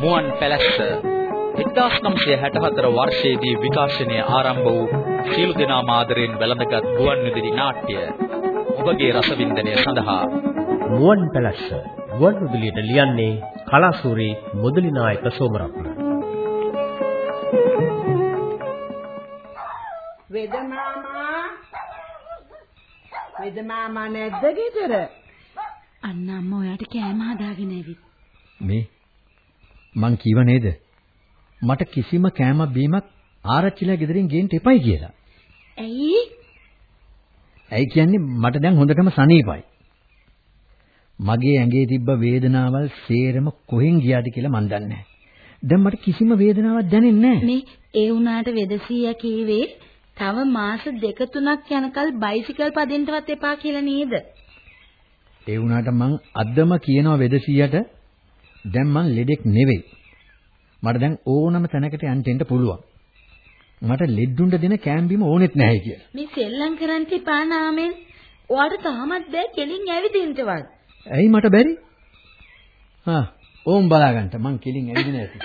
මුවන් පැලැස්ස 1964 වර්ෂයේදී විකාශනය ආරම්භ වූ සීළු දෙනා මාදරෙන් වැළඳගත් ගුවන් විදුලි නාට්‍ය ඔබගේ රසවින්දනය සඳහා. මුවන් පැලැස්ස ගුවන් විදුලියට ලියන්නේ කලාසූරි මුදලි නායක සෝමරත්න. වෙද මාමා වෙද මාමා නැද්ද ගෙදර අන්න අම්මා ඔයාට කෑම හදාගෙන ඇවිත් මේ මං කිව නේද මට කිසිම කෑමක් බීමක් ආරච්චිලා ගෙදරින් ගේන්න එපයි කියලා. ඇයි? ඇයි කියන්නේ මට දැන් හොඳටම සනීපයි. මගේ ඇඟේ තිබ්බ වේදනාවල් සේරම කොහෙන් ගියාද කියලා මන් දන්නේ නැහැ. දැන් මට කිසිම වේදනාවක් දැනෙන්නේ නැහැ. මේ ඒ වුණාට වෙදසියා කීවේ තව මාස දෙක තුනක් යනකල් බයිසිකල් පදින්නවත් එපා කියලා නේද? ඒ වුණාට මං අදම කියනවා වෙදසියට දැන් මං ලෙඩෙක් නෙවෙයි. මට දැන් ඕනම තැනකට යන්න දෙන්න පුළුවන්. මට ලෙඩුන්ට දෙන කෑම්බීම ඕනෙත් නැහැ කියලා. මේ සෙල්ලම් කරන්න එපා නාමෙන්. ඔයාට තාමත් බෑ කෙලින් ඇවිදින්නවත්. ඇයි මට බැරි? ආ ඕම් බලාගන්න මං කෙලින් ඇවිදින ඇති.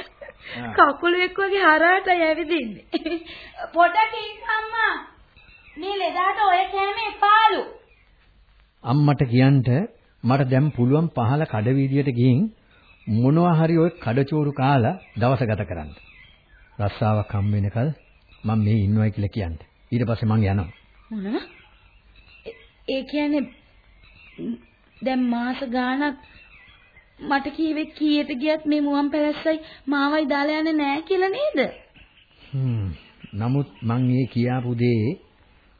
කකුලෙක් වගේ හරහටයි ඇවිදින්නේ. පොඩකින් අම්මා. මේ ලෙඩාට ඔය කෑම එපාලු. අම්මට කියන්න මට දැන් පුළුවන් පහල කඩවීදියට ගිහින් මොනවා හරි ඔය කඩචෝරු කාලා දවස ගත කරන්න. රස්සාවක් හම් වෙනකල් මම මේ ඉන්නවයි කියලා කියන්න. ඊට පස්සේ මං යනවා. මොනව? ඒ කියන්නේ දැන් මාස ගාණක් මට කීවේ කීයට ගියත් මේ මුවන් පැලැස්සයි මාවයි දාලා යන්නේ නැහැ කියලා නේද? හ්ම්. නමුත් මං මේ කියාපු දේ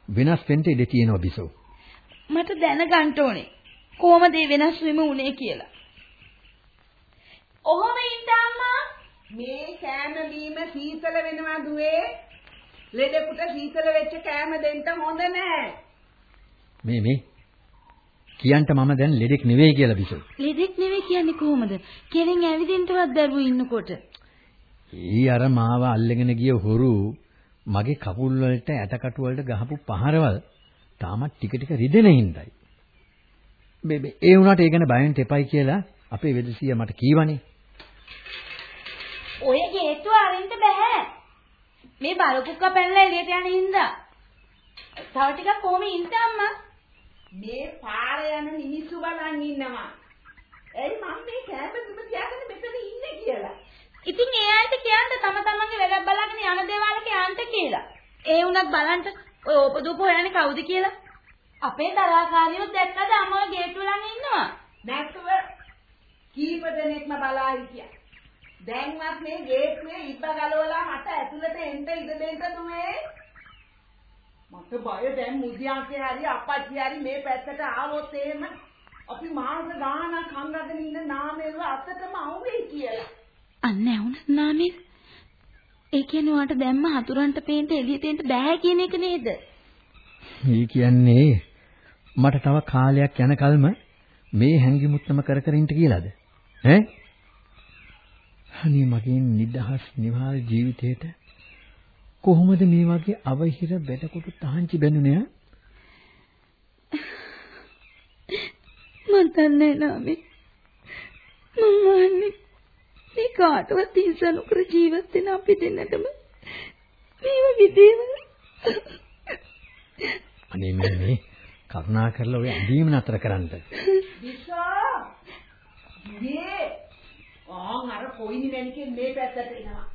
වෙනස් වෙන්න ඉඩ තියෙනවා බිසෝ. මට දැනගන්න ඕනේ. කොහොමද ඒ වෙනස් වීම උනේ කියලා. ඔහොම ඉන්න අම්මා මේ කෑම බීම සීතල වෙනවා දුවේ ලෙඩෙකුට සීතල වෙච්ච කෑම දෙන්න හොඳ නෑ මේ මේ කියන්ට මම දැන් ලෙඩෙක් නෙවෙයි කියලා බිසෝ. ලෙඩෙක් නෙවෙයි කියන්නේ කොහොමද? කෙලින් ඇවිදින්නවත් දරුවෝ ඉන්නකොට. ඊ අර මාව අල්ලගෙන ගිය හොරු මගේ කකුල් වලට ඇටකටු වලට ගහපු පහරවල් තාමත් ටික ටික රිදෙන හින්දායි. මේ ඒ වුණාට ඒ ගැන බය වෙන්න එපයි කියලා අපේ වෙදසිය මට කීවනේ. ඔය ගේට්ටුව අරින්න බෑ. මේ බලකුක්ක පැනලා එළියට යන හින්දා. තව ටිකක් කොහොම ඉන්න අම්මා? මේ පාරේ යන මිනිස්සු බලන් ඉන්නවා එයි මම මේ කෑම බිම තියාගෙන මෙතන ඉන්නේ කියලා ඉතින් ඒ අයට කියන්න තම තමන්ගේ වැඩක් බලාගෙන යන දේවල්ක යන්න කියලා. ඒ වුණත් බලන්න ඔය ඕපදූප හොයන්නේ කවුද කියලා. අපේ තරහකාරියෝ දැක්කද අම්මව ගේට්ටුව ළඟ ඉන්නවා. නැත්ව කීප දෙනෙක්ම බලා හිටියා. දැන්වත් මේ ගේට්ටුවේ ඉබ්බ ගලවලා මට ඇතුළට එන්න ඉඩ දෙන්න දුවේ. මට බය දැන් මුදියාගේ හරි අපච්චි හරි මේ පැත්තට ආවොත් එහෙම අපි මාස ගාණක් හංගගෙන ඉන්න නාමෙල්ව අතටම අවුවේ කියලා. අන්න ඇහුණත් නාමේ. ඒ කියන්නේ ඔයාට දැම්ම හතුරන්ට පේන්න එළියට එන්න බෑ කියන එක නේද? මේ කියන්නේ මට තව කාලයක් යනකල්ම මේ හැංගිමුත්තම කර කර ඉන්න කියලාද? ඈ? අනේ මගේ නිදහස් නිවාල් ජීවිතේට කොහොමද මේ වගේ අවහිර බැටකොටු තහංචි බැඳුනේ? මන් දන්නේ නාමේ. මම වන්නේ මේ කාටවත් හිංසා නොකර ජීවත් වෙන අපි දෙන්නටම මේව විදේවල අනේ මේ මේ කරුණා කරලා ඔය ඇඳීම නතර කරන්න. විශා මේ ආන් අර කොයිනි මැනිකෙන් මේ පැත්තට එනවා.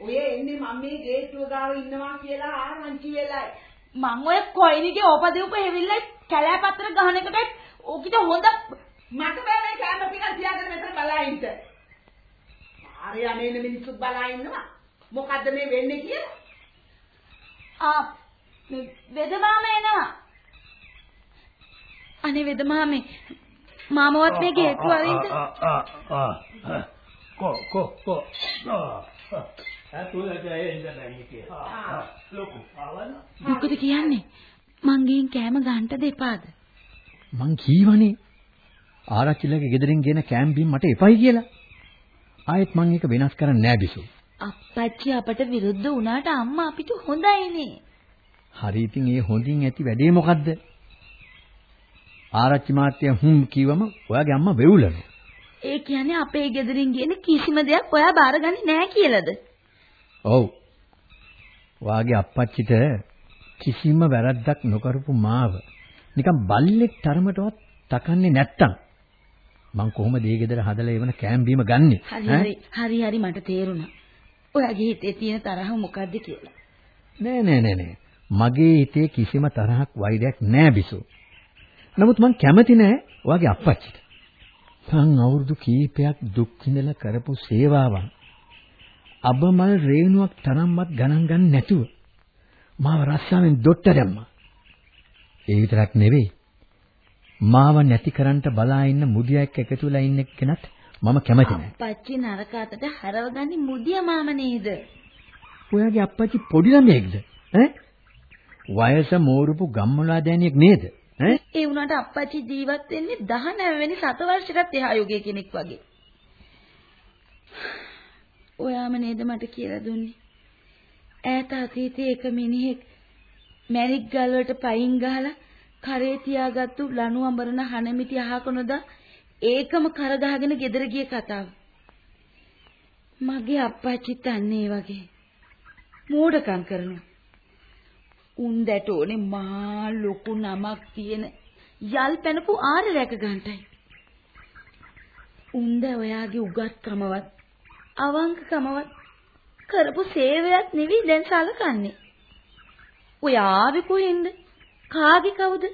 ඔය එන්නේ මම මේ ගේට්ටුව ගාව ඉන්නවා කියලා ආරංචි වෙලයි. මං ඔය කොයිනිගේ ඕපදීප හැවිල්ලා කැලෑපත්‍ර ගහන එකට ඕකිට හොඳ මට බෑ මේ කැම පිට තියාගෙන මෙතන බලා ආරය අනේන මිනිස්සුත් බලා ඉන්නවා. මොකද්ද මේ වෙන්නේ කියලා? ආ මේ වෙදමාම එනවා. අනේ වෙදමාමේ මාමවත් මේ ගේට්ටුව අරින්න කො කො කො ඇතුළට එන්න බැරි කියලා. ලොකු ආවන. මොකද කියන්නේ? මං ගින් කෑම ගන්නට දෙපාද? මං කීවනේ ආරච්චිලගේ ගෙදරින් ගෙන කෑම් බීම් මට එපයි කියලා. ආයෙත් මං ඒක වෙනස් කරන්නේ නෑ බිසෝ. අප්පච්චි අපට විරුද්ධ වුණාට අම්මා අපිට හොඳයිනේ. හරි ඉතින් ඒ හොඳින් ඇති වැඩේ මොකද්ද? ආරච්චි මාත්‍ය හුම් කිව්වම ඔයාගේ අම්මා වෙවුලනවා. ඒ කියන්නේ අපේ ගෙදරින් ගියන කිසිම දෙයක් ඔයා බාරගන්නේ නැහැ කියලාද? ඔව්. ඔයාගේ අප්පච්චිට කිසිම වැරද්දක් නොකරපු මාව නිකන් බල්ලෙක් තරමටවත් තකන්නේ නැත්තම් මං කොහොමද ඒ ගෙදර හදලා එවන කෑම් බීම ගන්නෙ? හරි හරි හරි හරි මට තේරුණා. ඔයාගේ හිතේ තියෙන තරහ මොකද්ද කියලා. නෑ නෑ නෑ නෑ. මගේ හිතේ කිසිම තරහක් වෛරයක් නෑ බිසෝ. නමුත් මං කැමති නෑ ඔයාගේ අප්පච්චිට. මං අවුරුදු කීපයක් දුක් විඳලා කරපු සේවාවන් අබමල් රේණුවක් තරම්වත් ගණන් ගන්න නැතුව මාව රස්සාවෙන් දොට්ට දැම්මා. ඒ විතරක් නෙවෙයි. මාව නැති කරන්න බලා ඉන්න මුදියෙක් එකතු වෙලා ඉන්න කෙනත් මම කැමති නෑ. අප්පච්චි නරක අතට හරවගන්නේ මුදිය මාම නේද? ඔයාගේ අප්පච්චි පොඩි ළමයෙක්ද? ඈ? වයස මෝරුපු ගම්මලා දෑනියෙක් නේද? ඈ? ඒ වුණාට අප්පච්චි ජීවත් වෙන්නේ 19 වෙනි සතවර්ෂයකට එහා යුගයේ කෙනෙක් වගේ. ඔයාම නේද මට කියලා දුන්නේ? ඈත අතීතයේ එක මිනිහෙක් මැරික් ගල් වලට පයින් ගහලා කරේ තියාගත්තු ලණු අඹරන හනමිටි අහක නොදා ඒකම කර ගහගෙන ගෙදර ගිය කතාව. මගේ අප්පච්චිත් අන්න ඒ වගේ. මෝඩකම් කරනවා. උන් දැට ඕනේ මහා ලොකු නමක් තියෙන යල් පැනපු ආර රැක ගන්නටයි. උන්ද ඔයාගේ උගත්කමවත් අවංකකමවත් කරපු සේවයක් නෙවෙයි දැන් සලකන්නේ. ඔයා ආවේ කොහෙන්ද? කාගේ කවුද?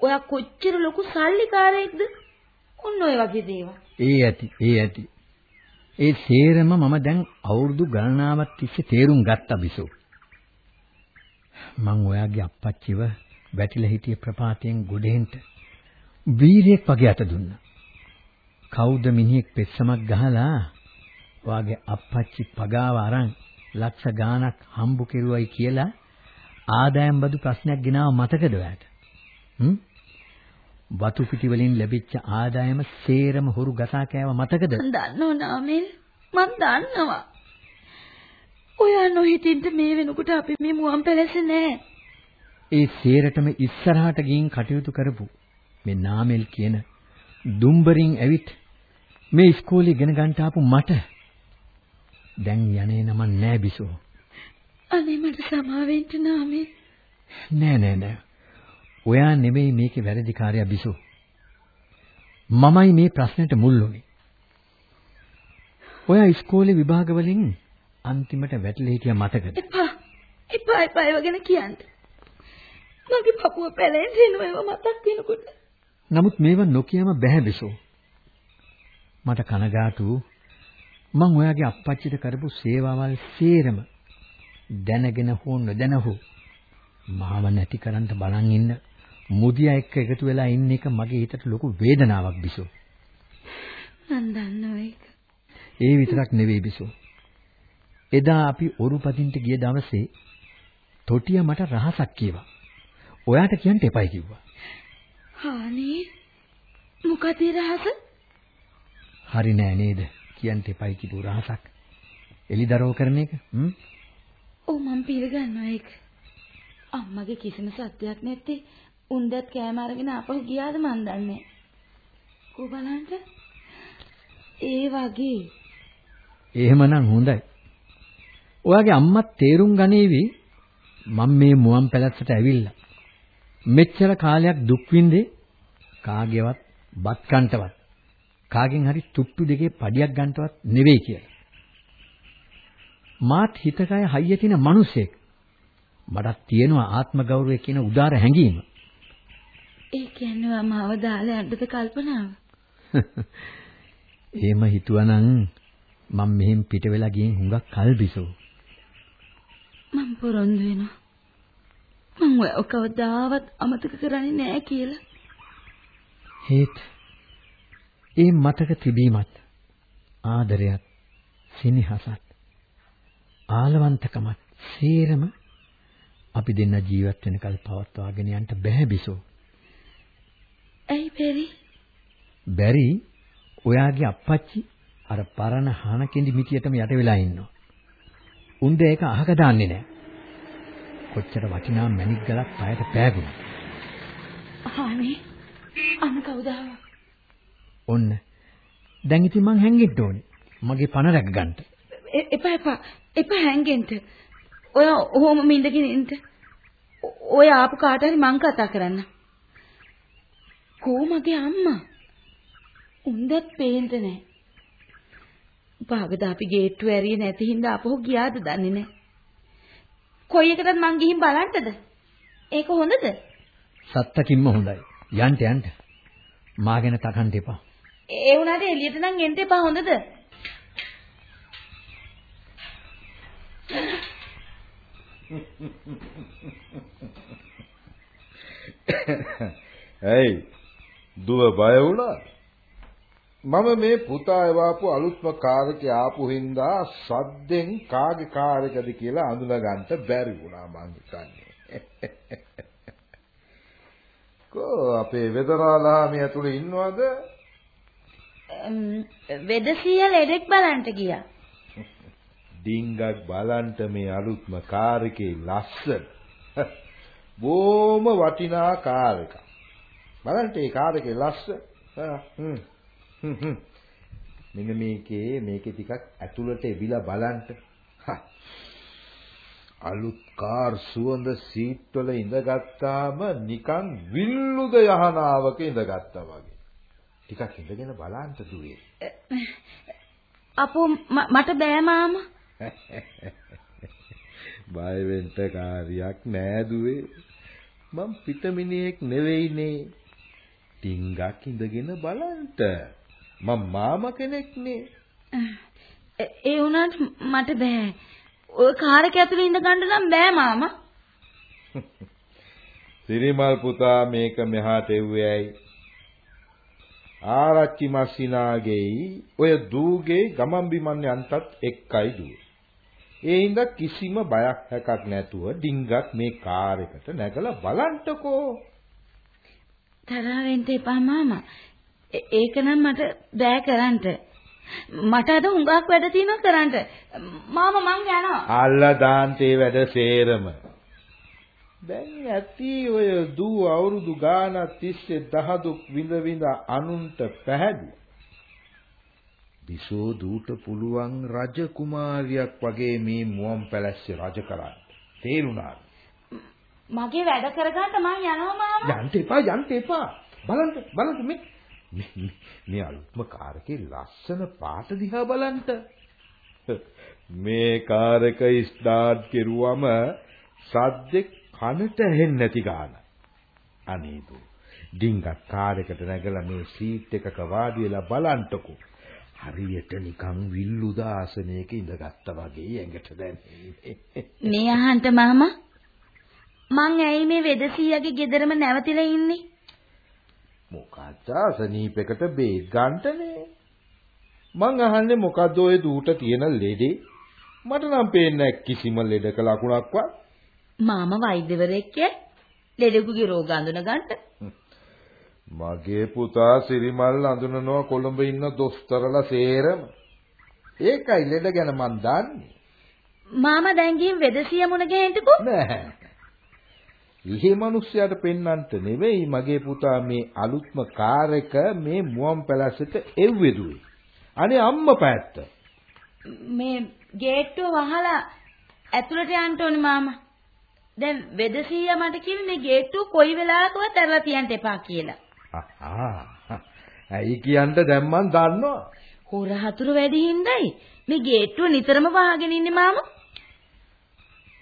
ඔයා කොච්චර ලොකු සල්ලිකාරයෙක්ද? ඔන්න ඔය වගේ දේවල්. ඒ ඇති, ඒ ඇති. ඒ සේරම මම දැන් අවුරුදු ගණනාවක් තිස්සේ තේරුම් ගත්තා බිසෝ. මං ඔයාගේ අප්පච්චිව වැටිලා හිටිය ප්‍රපාතයෙන් ගොඩෙන්ට වීරයෙක් වගේ අත දුන්නා. කවුද මිනිහෙක් පෙස්සමක් ගහලා ඔයාගේ අප්පච්චි පගාව අරන් ලක්ෂ ගාණක් හම්බු කෙරුවයි කියලා ආදායම් බදු ප්‍රශ්නයක් ගෙනාව මතකද ඔයාට? හ්ම්? වතු පිටි වලින් ලැබිච්ච ආදායම සේරම හොරු ගසා කෑව මතකද? දන්නව නාමල් මම දන්නවා. ඔයා නොහිතින්ද මේ වෙනකොට අපි මේ මුවන් පැලසේ නෑ. ඒ සේරටම ඉස්සරහට ගින් කටයුතු කරපු මේ නාමල් කියන දුම්බරින් ඇවිත් මේ ඉස්කෝලේ ඉගෙන ගන්න ආපු මට දැන් යන්නේ නම නෑ බිසෝ. අනේ මට සමාවෙන්න නාමල්. නෑ නෑ නෑ. ඔයා නෙමෙයි මේකේ වැරදිකාරයා බිසෝ. මමයි මේ ප්‍රශ්නෙට මුල් වුනේ. ඔයා ඉස්කෝලේ විභාග වලින් අන්තිමට වැටලා හිටිය මතකද? එපා. එපා එපා ඒව ගැන කියන්න. මගේ පපුව පැලෙන්න එනවා මතක් වෙනකොට. නමුත් මේව නොකියම බැහැ බිසෝ. මට කනගාටු මං ඔයාගේ අප්පච්චිට කරපු සේවාවල් සේරම දැනගෙන හෝ නොදැන හෝ මාව නැති කරන්න බලන් ඉන්න මුදියා එක්ක එකතු වෙලා ඉන්න එක මගේ හිතට ලොකු වේදනාවක් බිසෝ. මන් දන්නවා ඒක. ඒ විතරක් නෙවෙයි බිසෝ. එදා අපි ඔරුපදින්ට ගිය දවසේ තොටිය මට රහසක් කිව්වා. ඔයාට කියන්න එපයි කිව්වා. හානේ මොකද රහස? හරි නෑ නේද? කියන්න එපයි කිව්ව රහසක්. එලිදරව් කරන එක. හ්ම්. ඔව් මම පිළිගන්නවා ඒක. අම්මගේ කිසිම සත්‍යයක් නැත්තේ උන්දත් කෑම අරගෙන ආපහු ගියාද මන් දන්නේ. කො බලන්න. ඒ වගේ. එහෙමනම් හොඳයි. ඔයාගේ අම්මත් තේරුම් ගනීවි මම මේ මුවන් පැලැස්සට ඇවිල්ලා මෙච්චර කාලයක් දුක් විඳේ කාගේවත් බත් කන්ටවත් කාගෙන් හරි තුට්ටු දෙකේ පඩියක් ගන්නටවත් නෙවෙයි කියලා. මාත් හිතකය හයිය තියෙන මිනිසෙක්. මටත් තියෙනවා ආත්ම ගෞරවය කියන උදාර හැඟීම. ඒ කියන්නේ මාව දාලා යන්නද කල්පනාව? එහෙම හිතුවනම් මම මෙහෙන් පිට වෙලා ගියන් හුඟක් කල් බිසෝ. මම පොරොන්දු වෙනවා. මම ඔය කවදාවත් අමතක කරන්නේ නැහැ කියලා. හේත් ඒ මතක තිබීමත් ආදරයත් සිනහසත් ආලවන්තකමත් සේරම අපි දෙන්න ජීවත් වෙනකල් පවත්වාගෙන යන්න බැහැ බිසෝ. ඇයි බැරි? බැරි ඔයාගේ අප්පච්චි අර පරණ හානකෙඳි මිටියටම යට වෙලා ඉන්නවා. උන්ද ඒක අහක දාන්නේ නැහැ. කොච්චර වටිනා මැණික් ගලක් පයට පෑගුණා. අනේ අන්න කවුද? ඔන්න. දැන් ඉතින් මං හැංගෙන්න ඕනේ. මගේ පණ රැක ගන්න. එපා එපා. එපා හැංගෙන්න. ඔය ඔහොම මින්දගෙන ඉන්න. ඔය ආපු කාට හරි මං කතා කරන්න. කෝ මගේ අම්මා? උන්දත් පේන්න නැහැ. භාගද අපි ගේට්ටුව ඇරියේ නැති හින්දා අපහු ගියාද දන්නේ නැහැ. කොයි එකටත් මං ගිහින් බලන්නද? ඒක හොඳද? සත්තකින්ම හොඳයි. යන්න යන්න. මා ගැන තකන්න එපා. ඒ වුණාට එළියට නම් එන්න එපා හොඳද? ඇයි? දුව බය වුණා? මම මේ පුතා එවාපු අලුත්ම කාර් එකේ ආපු හින්දා සද්දෙන් කාගේ කාර් එකද කියලා අඳුනගන්න බැරි වුණා මං හිතන්නේ. කෝ අපේ වෙදරාලා මේ ඇතුලේ ඉන්නවද? අම්, වෙදසිය ලෙඩෙක් බලන්ට ගියා. ඩිංගක් බලන්ට මේ අලුත්ම කාර් එකේ ලස්සන බොහොම වටිනා කාර් එකක් බලන්න මේ කාර් එකේ ලස්සන ආ, හ්ම් හ්ම්, හ්ම්. මෙන්න මේකේ මේකේ ටිකක් ඇතුළට එවිලා බලන්න හා. අලුත් කාර් සුවඳ සීට් වල ඉඳගත්තාම නිකන් විල්ලුද යහනාවක ඉඳගත්තා වගේ ටිකක් ඉඳගෙන බලන්න දුවේ අපෝ ම- මට බෑ මාමා. බය වෙන්න කාර්යයක් නෑ දුවේ. මං පිටමිනියෙක් නෙවෙයිනේ. ටිංගක් ඉඳගෙන බලන්ට. මං මාම කෙනෙක්නේ. ඒ ඒ වුණාට මට බෑ. ඔය කාර් එක ඇතුලේ ඉඳ ගන්න නම් බෑ මාමා. සිරිමල් පුතා මේක මෙහාට එව්වේ ඇයි? ආරච්චි මස්සිනාගේයි ඔය දූගේ ගමන් බිමන් යන්ටත් එක්කයි දුවේ. ඒ හින්දා කිසිම බයක් හැකක් නැතුව ඩිංගක් මේ කාර් එකට නැගලා බලන්ටකෝ. තරහ වෙන්න එපා මාමා. ඒක නම් මට බෑ කරන්න. මට අද හුඟක් වැඩ තියෙනවා කරන්න. මාමා මං යනවා. අල්ලා දාන්තේ වැඩ සේරම. දැන් ඇති ඔය දූ අවුරුදු ගානක් තිස්සේ දහදුක් විඳ විඳ අනුන්ට පැහැදුවා. බිසෝ දූට පුළුවන් රජ කුමාරියක් වගේ මේ මුවන් පැලැස්සේ රජ කරන්න. තේරුණාද? මගේ වැඩ කරගන්න මං යනවා මාමා. යන්න එපා යන්න එපා. බලන්න බලන්න මේ මේ- අලුත්ම කාරකේ ලස්සන පාට දිහා බලන්න. මේ කාරක ස්ටාර්ට් කෙරුවම සද්දෙක් කනට ඇහෙන්නේ නැති ගාන. අනේ දු. ඩිංගක් කාරයකට නැගලා මේ සීට් එකක වාඩි වෙලා බලන්ටකෝ. හරියට නිකන් විල්ලු දාසනයක ඉඳගත්තා වගේ ඇඟට දැනෙන්නේ. මේ අහන්න මාමා. මං ඇයි මේ වෙදසියගේ ගෙදරම නැවතිලා ඉන්නේ? මොකක්ද අසනීපයකට බේත් ගන්නනේ මං අහන්නේ මොකද්ද ඔය දූට තියෙන ලෙඩේ මට නම් පේන්නේ කිසිම ලෙඩක ලකුණක්වත් මාමා වෛද්‍යවරයෙක් ලෙඩෙකුගේ රෝග අඳුන ගන්න. මගේ පුතා සිරිමල් අඳුනනවා කොළඹ ඉන්න දොස්තරලා සේරම ඒකයි ලෙඩ ගැන මං දන්නේ මාමා දැන් ගිහින් වෙදසිය මුණ ගැහෙන්නකෝ. නෑ ඉහි මිනිස්සයාට පෙන්වන්නට නෙවෙයි මගේ පුතා මේ අලුත්ම කාර් එක මේ මුවන් පැලැස්සට එව්වෙදුවේ අනේ අම්මා පැත්ත මේ ගේට්ටුව වහලා ඇතුළට යන්න ඕනේ මාමා. දැන් වෙදසියා මට කිව්වේ මේ ගේට්ටුව කොයි වෙලාවකවත් ඇරලා තියන්න එපා කියලා. ඇයි කියන්න දැන් මං දන්නවා හොර හතුරු වැඩි හින්දායි මේ ගේට්ටුව නිතරම වහගෙන ඉන්නේ මාමා.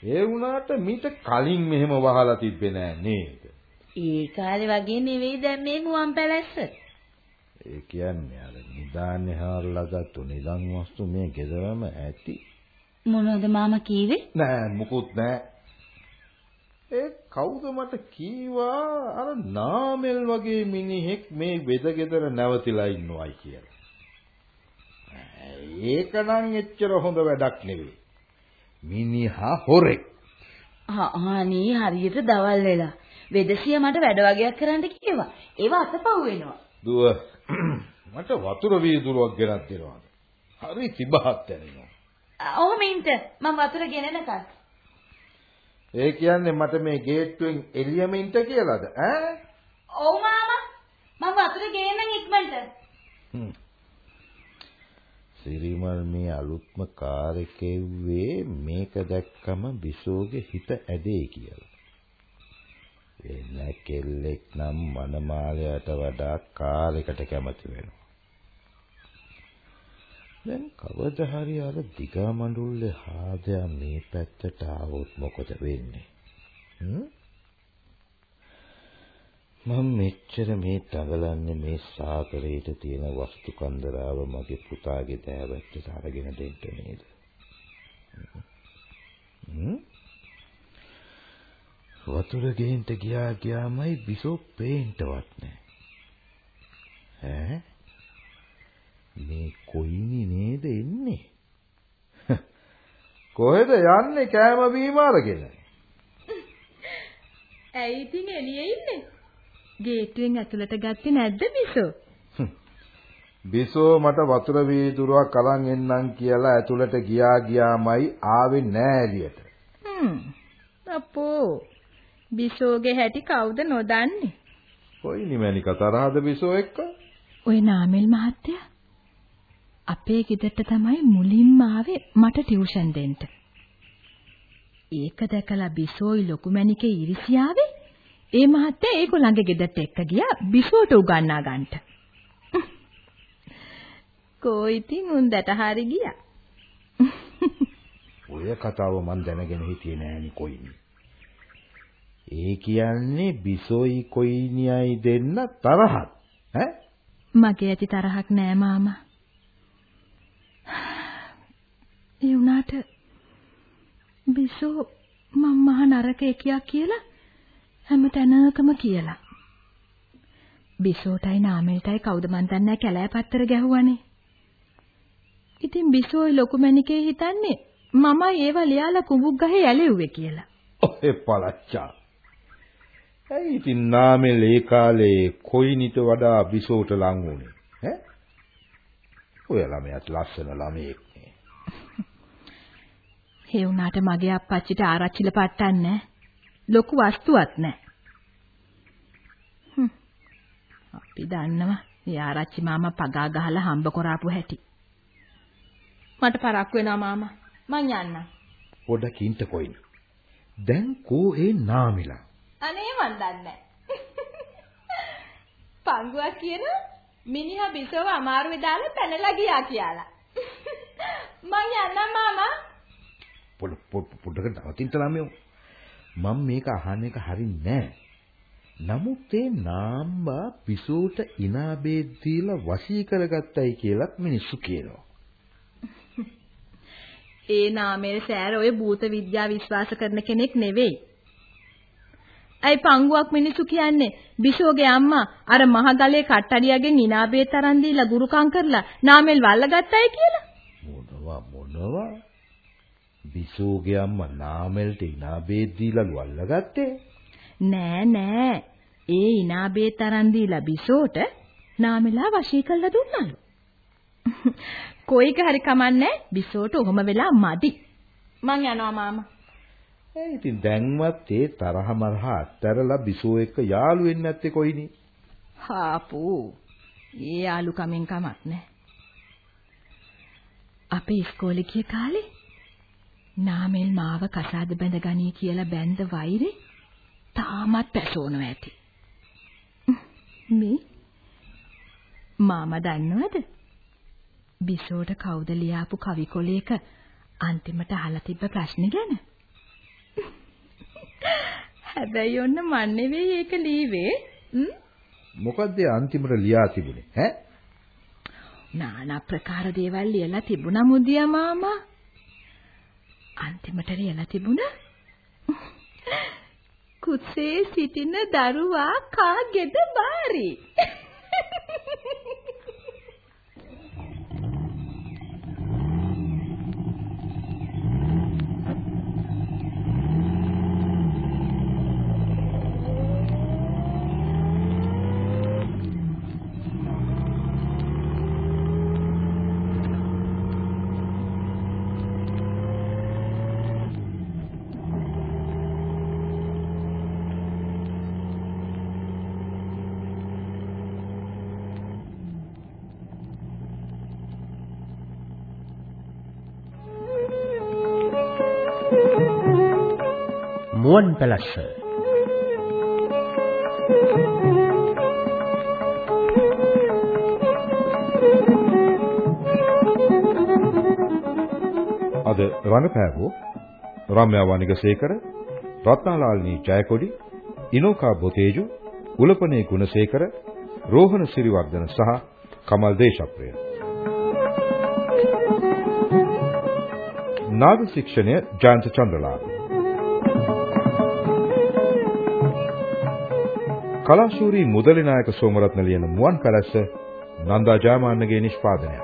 ඒ වුණාට මීට කලින් මෙහෙම වහලා තිබ්බේ නෑ නේද? ඒ කාලේ වගේ නෙවෙයි දැන් මේ මුවන් පැලැස්ස. ඒ කියන්නේ අර නිදාන්නේ හාරලා ගත්තු නිදන් වස්තු මේ ගෙදරම ඇති. මොනවද මාමා කීවේ? නෑ මුකුත් නෑ. ඒ කවුද මට කීවා අර නාමල් වගේ මිනිහෙක් මේ වෙද ගෙදර නැවතිලා ඉන්නවයි කියලා. ඒක නම් එච්චර හොඳ වැඩක් නෙවෙයි. මිනිහා හොරෙක්. අහානී හරියට දවල් වෙලා. වෙදසිය මට වැඩ වගේක් කරන්න කිව්වා. ඒව අතපහුව වෙනවා. දුව මට වතුර වීදුරුවක් ගෙනත් දෙනවා. හරි තිබහත් දැනෙනවා. ඔහොම ඉන්න මම වතුර ගෙනෙනකල්. ඒ කියන්නේ මට මේ ගේට්ටුවෙන් එළියම ඉන්න කියලාද ඈ? ඔව් මාමා. වතුර ගේන්න ඉක්මනට. සිරිමල් මේ අලුත්ම කාර් එකෙව්වේ මේක දැක්කම බිසෝගේ හිත ඇදේ කියලා. වෙන කෙල්ලෙක් නම් මනමාලයට වඩා කාර් එකට කැමති වෙනවා. දැන් කවදා හරි අර දිගා මඬුල්ලේ හාදයා මේ පැත්තට ආවොත් මොකද වෙන්නේ? හ්ම්? මම මෙච්චර මේ තගලන්නේ මේ සාගරයට තියෙන වස්තු කන්දරාව මගේ පුතාගේ දෑවැත්තට අරගෙන දෙන්න නේද? හ්ම්? වතුර ගේන්න ගියා ගියාමයි බිසෝ පේන්නවත් නැහැ. ඈ? මේ කොයිනි නේද එන්නේ? කොහෙද යන්නේ කෑම බීම අරගෙන? ඇයි ඉතින් එළියේ ඉන්නේ? ගේට්ටුවෙන් ඇතුළට ගත්තේ නැද්ද බිසෝ? බිසෝ මට වතුර වීදුරුවක් අරන් එන්නම් කියලා ඇතුළට ගියා ගියාමයි ආවේ නෑ එළියට. හ්ම්. අපෝ. බිසෝගේ හැටි කවුද නොදන්නේ? කොයි නිමැනික තරහද බිසෝ එක්ක? ඔය නාමල් මහත්තයා අපේ ගෙදරට තමයි මුලින්ම ආවේ මට ටියුෂන් දෙන්න. ඒක දැකලා බිසෝයි ලොකු මැනිකේ ඉරිසියාවේ ඒ මහත්තයා ඒගොල්ලන්ගේ ගෙදරට එක්ක ගියා බිසෝට උගන්වා ගන්නට. කොයිතින් උන්දට හරි ගියා. ඔය කතාව මන් දැනගෙන හිටියේ නෑනි කොයිනි. ඒ කියන්නේ බිසෝයි කොයිනියයි දෙන්න තරහක් ඈ මගේ ඇති තරහක් නෑ මාමා. ඒ උනාට බිසෝ මම මහ නරක එකියක් කියලා හැම තැනකම කියලා. බිසෝටයි නාමල්ටයි කවුද මන් දන්නේ කැලෑ පත්තර ගැහුවානේ. ඉතින් බිසෝයි ලොකු මැනිකේ හිතන්නේ මම ඒව ලියාලා කුඹුක් ගහේ ඇලෙව්වේ කියලා. ඔය පළච්චා. ඇයි ඉතින් නාමෙල් ඒ කාලේ කොයිනිට වඩා බිසෝට ලං වුනේ ඈ? ඔය ළමයාත් ලස්සන ළමයෙක් නේ. ඒ වුණාට මගේ අප්පච්චිට ආරච්චිල පට්ටක් නැහැ. ලොකු වස්තුවක් නැහැ. හ්ම්. අපි දන්නවා මේ ආරච්චි මාමා පගා ගහලා හම්බ කරාපු හැටි. මට පරක් වෙනවා මාමා. මං යන්නම්. පොඩකින්ට කොයිනි. දැන් කෝ ඒ නාමිලා. අනේ මන් දන්නේ පංගුවක් කියන මිනිහා බිසව අමාරුවේ දාලා පැනලා ගියා කියලා. මං යන්නම් මාමා. පොඩ පොඩකට නවතින්න ළමයෝ. මම මේක අහන්න එක හරින්නේ නෑ. නමුත් ඒ නාම්බා පිසෝට ඉනාබේ දීලා වශී කරගත්තයි කියලත් මිනිස්සු කියනවා. ඒ නාමයේ සෑර ඔය භූත විද්‍යාව විශ්වාස කරන කෙනෙක් නෙවෙයි. ඇයි පංගුවක් මිනිසු කියන්නේ බිෂෝගේ අම්මා අර මහගලේ කට්ටඩියගෙන් ඉනාබේ තරන් දීලා ගුරුකම් කරලා නාමෙල් වල්ලගත්තයි කියලා? මොනවා මොනවා? බිෂෝගේ අම්මා නාමෙල්ට ඉනාබේ දීලා වල්ලගත්තේ? නෑ නෑ. ඒ ඉනාබේ තරන් දීලා බිෂෝට නාමෙලා වශී කරලා දුන්නලු. කොයික හරි කමන්නේ බිසෝට ඔහොම වෙලා මදි. මං යනවා මාමා. ඒ ඉතින් දැන්වත් ඒ තරහ මරහ අත්හැරලා බිසෝ එක්ක යාළු වෙන්නේ නැත්තේ කොයිනි? හාපෝ. ඒ යාළු කමෙන් කමක් නැහැ. අපේ ඉස්කෝලේ ගිය කාලේ නාමල් මාව කසාද බැඳ ගනී කියලා බැඳ වෛරේ තාමත් පැසෝනව ඇති. මේ මාමා දන්නවද? බිසෝට කවුද ලියාපු කවි කොලයක අන්තිමට අහලා තිබ්බ ප්‍රශ්නේ ගැන? හැබැයි ඔන්න මන් නෙවෙයි ඒක ලීවේ. මොකද්ද අන්තිමට ලියා තිබුණේ ඈ? নানা ප්‍රකාර දේවල් ලියලා තිබුණා මුදියා මාමා. අන්තිමට ලියලා තිබුණා කුසේ සිටින දරුවා කාගේද බාරි. මුවන් පැලස්ස. අද රංගපෑවෝ රම්‍යා වනිගසේකර රත්නාලාල්නී ජයකොඩි ඉනෝකා බොතේජු උලපනේ ගුණසේකර රෝහණ සිරිවර්ධන සහ කමල් දේශප්‍රිය. නාද ශික්ෂණය ජයන්ත චන්ද්‍රලා කලාශූරී මුදලි නායක සෝමරත්න ලියන මුවන් පැලැස්ස නන්දා ජයමාන්නගේ නිෂ්පාදනය.